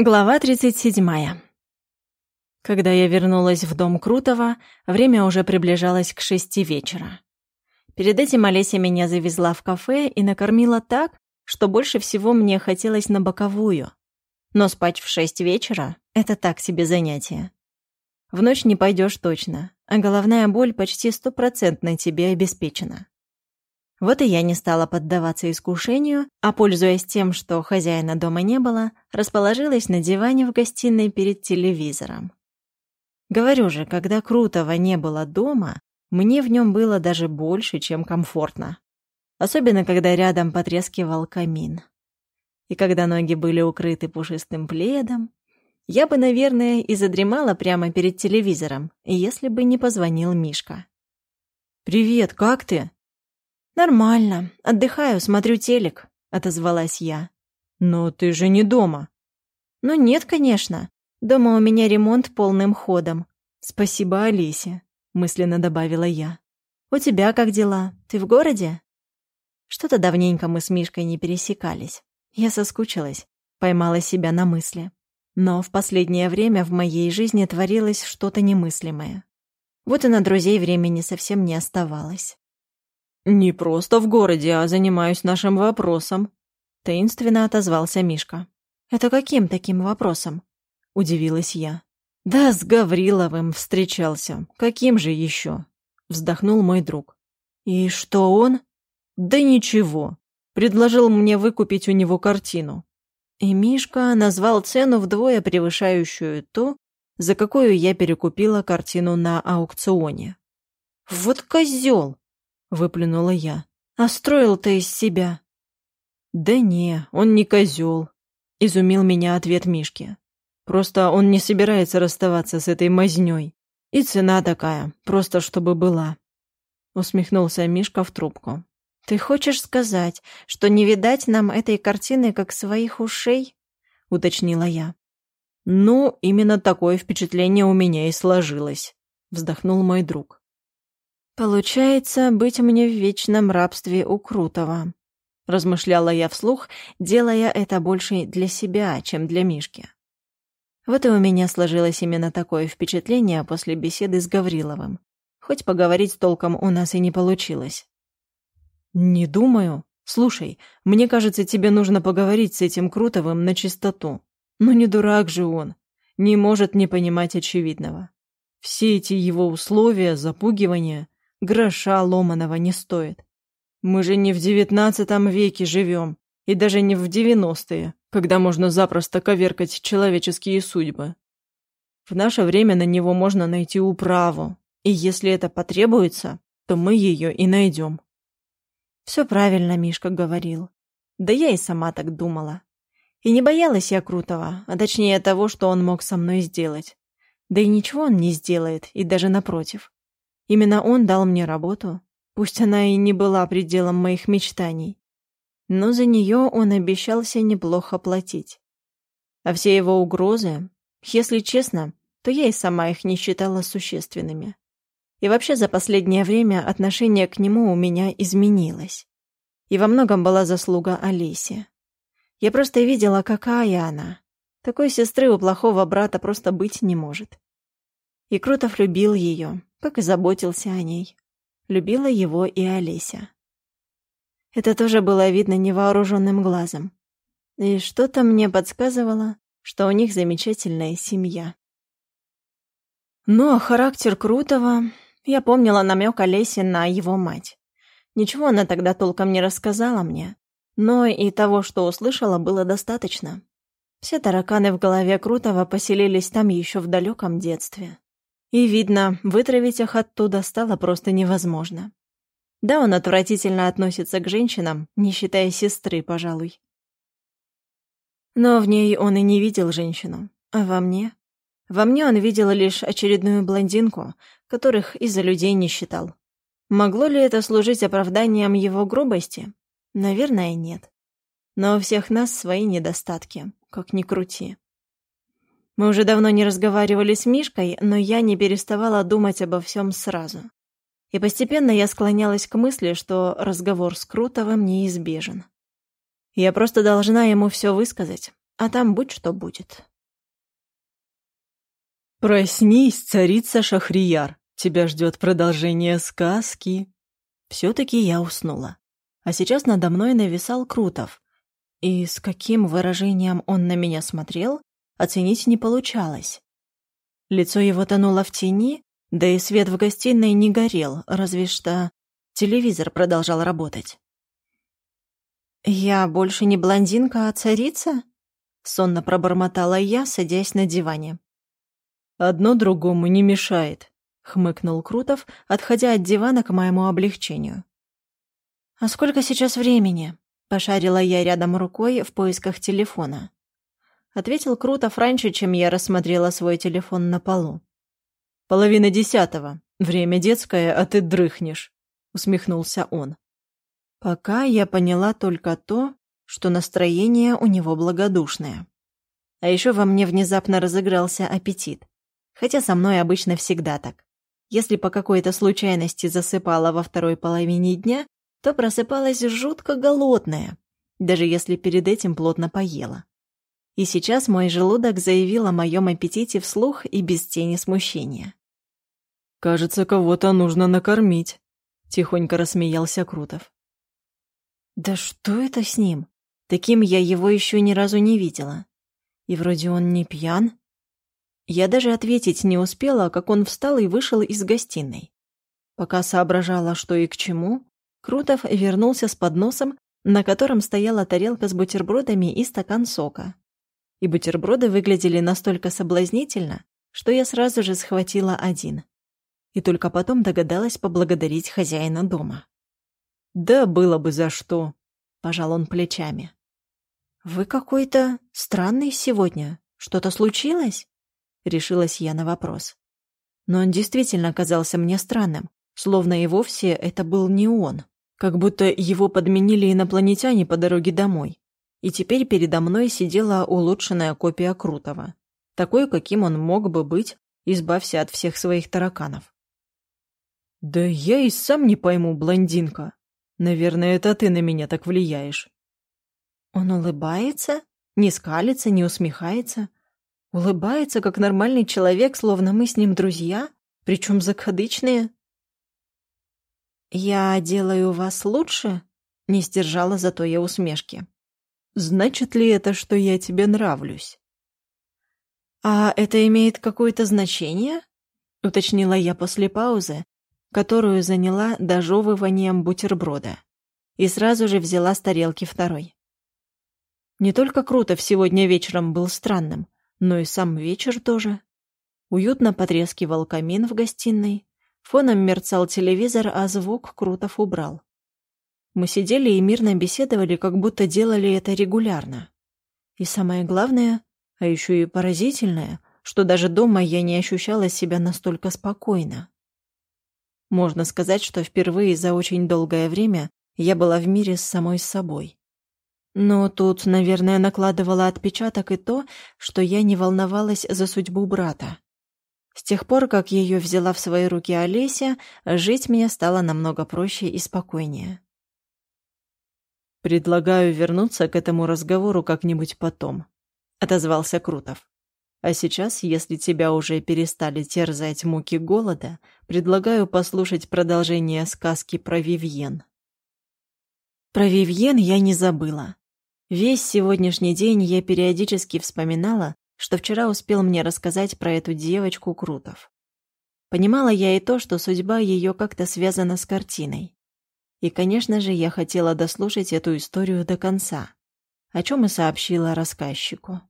Глава 37. Когда я вернулась в дом Крутого, время уже приближалось к шести вечера. Перед этим Олеся меня завезла в кафе и накормила так, что больше всего мне хотелось на боковую. Но спать в шесть вечера — это так себе занятие. В ночь не пойдешь точно, а головная боль почти стопроцентно тебе обеспечена. Вот и я не стала поддаваться искушению, а, пользуясь тем, что хозяина дома не было, расположилась на диване в гостиной перед телевизором. Говорю же, когда Крутого не было дома, мне в нем было даже больше, чем комфортно. Особенно, когда рядом потрескивал камин. И когда ноги были укрыты пушистым пледом, я бы, наверное, и задремала прямо перед телевизором, если бы не позвонил Мишка. «Привет, как ты?» «Нормально. Отдыхаю, смотрю телек», — отозвалась я. «Но ты же не дома». «Ну нет, конечно. Дома у меня ремонт полным ходом. Спасибо Алисе», — мысленно добавила я. «У тебя как дела? Ты в городе?» Что-то давненько мы с Мишкой не пересекались. Я соскучилась, поймала себя на мысли. Но в последнее время в моей жизни творилось что-то немыслимое. Вот и на друзей времени совсем не оставалось. «Не просто в городе, а занимаюсь нашим вопросом», — таинственно отозвался Мишка. «Это каким таким вопросом?» — удивилась я. «Да с Гавриловым встречался. Каким же еще?» — вздохнул мой друг. «И что он?» «Да ничего. Предложил мне выкупить у него картину». И Мишка назвал цену вдвое превышающую ту, за какую я перекупила картину на аукционе. «Вот козел!» — выплюнула я. «А строил-то из себя». «Да не, он не козел», — изумил меня ответ Мишки. «Просто он не собирается расставаться с этой мазнёй. И цена такая, просто чтобы была». Усмехнулся Мишка в трубку. «Ты хочешь сказать, что не видать нам этой картины как своих ушей?» — уточнила я. «Ну, именно такое впечатление у меня и сложилось», — вздохнул мой друг. «Получается, быть мне в вечном рабстве у Крутого», — размышляла я вслух, делая это больше для себя, чем для Мишки. Вот и у меня сложилось именно такое впечатление после беседы с Гавриловым. Хоть поговорить толком у нас и не получилось. «Не думаю. Слушай, мне кажется, тебе нужно поговорить с этим Крутовым на чистоту. Но не дурак же он. Не может не понимать очевидного. Все эти его условия, запугивания гроша ломаного не стоит. Мы же не в девятнадцатом веке живем, и даже не в девяностые, когда можно запросто коверкать человеческие судьбы. В наше время на него можно найти управу, и если это потребуется, то мы ее и найдем. Все правильно Мишка говорил. Да я и сама так думала. И не боялась я Крутого, а точнее того, что он мог со мной сделать. Да и ничего он не сделает, и даже напротив. Именно он дал мне работу, пусть она и не была пределом моих мечтаний. Но за нее он обещался неплохо платить. А все его угрозы, если честно, то я и сама их не считала существенными. И вообще за последнее время отношение к нему у меня изменилось. И во многом была заслуга Олеси. Я просто видела, какая она. Такой сестры у плохого брата просто быть не может. И Крутов любил ее, как и заботился о ней. Любила его и Олеся. Это тоже было видно невооруженным глазом. И что-то мне подсказывало, что у них замечательная семья. Но характер Крутого... Я помнила намек Олеси на его мать. Ничего она тогда толком не рассказала мне, но и того, что услышала, было достаточно. Все тараканы в голове Крутого поселились там еще в далеком детстве. И, видно, вытравить их оттуда стало просто невозможно. Да, он отвратительно относится к женщинам, не считая сестры, пожалуй. Но в ней он и не видел женщину. А во мне? Во мне он видел лишь очередную блондинку, которых из-за людей не считал. Могло ли это служить оправданием его грубости? Наверное, нет. Но у всех нас свои недостатки, как ни крути. Мы уже давно не разговаривали с Мишкой, но я не переставала думать обо всем сразу. И постепенно я склонялась к мысли, что разговор с Крутовым неизбежен. Я просто должна ему все высказать, а там будь что будет. «Проснись, царица Шахрияр, тебя ждет продолжение сказки». Все-таки я уснула. А сейчас надо мной нависал Крутов. И с каким выражением он на меня смотрел, оценить не получалось. Лицо его тонуло в тени, да и свет в гостиной не горел, разве что телевизор продолжал работать. «Я больше не блондинка, а царица?» — сонно пробормотала я, садясь на диване. «Одно другому не мешает», — хмыкнул Крутов, отходя от дивана к моему облегчению. «А сколько сейчас времени?» — пошарила я рядом рукой в поисках телефона. Ответил Крутов раньше, чем я рассмотрела свой телефон на полу. «Половина десятого. Время детское, а ты дрыхнешь», — усмехнулся он. Пока я поняла только то, что настроение у него благодушное. А еще во мне внезапно разыгрался аппетит. Хотя со мной обычно всегда так. Если по какой-то случайности засыпала во второй половине дня, то просыпалась жутко голодная, даже если перед этим плотно поела. И сейчас мой желудок заявил о моем аппетите вслух и без тени смущения. «Кажется, кого-то нужно накормить», — тихонько рассмеялся Крутов. «Да что это с ним? Таким я его еще ни разу не видела. И вроде он не пьян, я даже ответить не успела, как он встал и вышел из гостиной. Пока соображала, что и к чему, Крутов вернулся с подносом, на котором стояла тарелка с бутербродами и стакан сока. И бутерброды выглядели настолько соблазнительно, что я сразу же схватила один. И только потом догадалась поблагодарить хозяина дома. «Да было бы за что», — пожал он плечами. «Вы какой-то странный сегодня. Что-то случилось?» решилась я на вопрос. Но он действительно казался мне странным, словно и вовсе это был не он, как будто его подменили инопланетяне по дороге домой. И теперь передо мной сидела улучшенная копия Крутого, такой, каким он мог бы быть, избавься от всех своих тараканов. «Да я и сам не пойму, блондинка. Наверное, это ты на меня так влияешь». Он улыбается, не скалится, не усмехается, Улыбается, как нормальный человек, словно мы с ним друзья, причем закадычные. «Я делаю вас лучше?» — не сдержала зато я усмешки. «Значит ли это, что я тебе нравлюсь?» «А это имеет какое-то значение?» — уточнила я после паузы, которую заняла дожевыванием бутерброда, и сразу же взяла с тарелки второй. Не только Крутов сегодня вечером был странным, но и сам вечер тоже. Уютно потрескивал камин в гостиной, фоном мерцал телевизор, а звук Крутов убрал. Мы сидели и мирно беседовали, как будто делали это регулярно. И самое главное, а еще и поразительное, что даже дома я не ощущала себя настолько спокойно. Можно сказать, что впервые за очень долгое время я была в мире с самой собой. Но тут, наверное, накладывало отпечаток и то, что я не волновалась за судьбу брата. С тех пор, как ее взяла в свои руки Олеся, жить мне стало намного проще и спокойнее. «Предлагаю вернуться к этому разговору как-нибудь потом», — отозвался Крутов. «А сейчас, если тебя уже перестали терзать муки голода, предлагаю послушать продолжение сказки про Вивьен». Про Вивьен я не забыла. Весь сегодняшний день я периодически вспоминала, что вчера успел мне рассказать про эту девочку Крутов. Понимала я и то, что судьба ее как-то связана с картиной. И, конечно же, я хотела дослушать эту историю до конца, о чем и сообщила рассказчику.